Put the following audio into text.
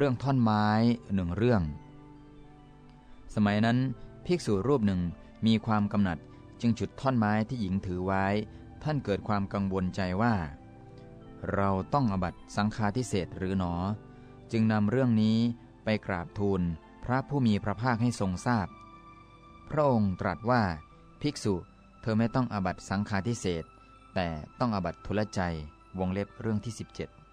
เรื่องท่อนไม้หนึ่งเรื่อง สมัยนั้นภิกษุรูปหนึ่งมีความกำหนัดจึงฉุดท่อนไม้ที่หญิงถือไว้ ท่านเกิดความกังวลใจว่า เราต้องอบัตสังฆาทิเศษหรือหนอ จึงนำเรื่องนี้ไปกราบทูลพระผู้มีพระภาคให้ทรงทราบพพระองค์ตรัสว่า ภิกษุเธอไม่ต้องอบัตสังฆาทิเศษแต่ต้องอบัตทุลใจวงเล็บเรื่องที่ 17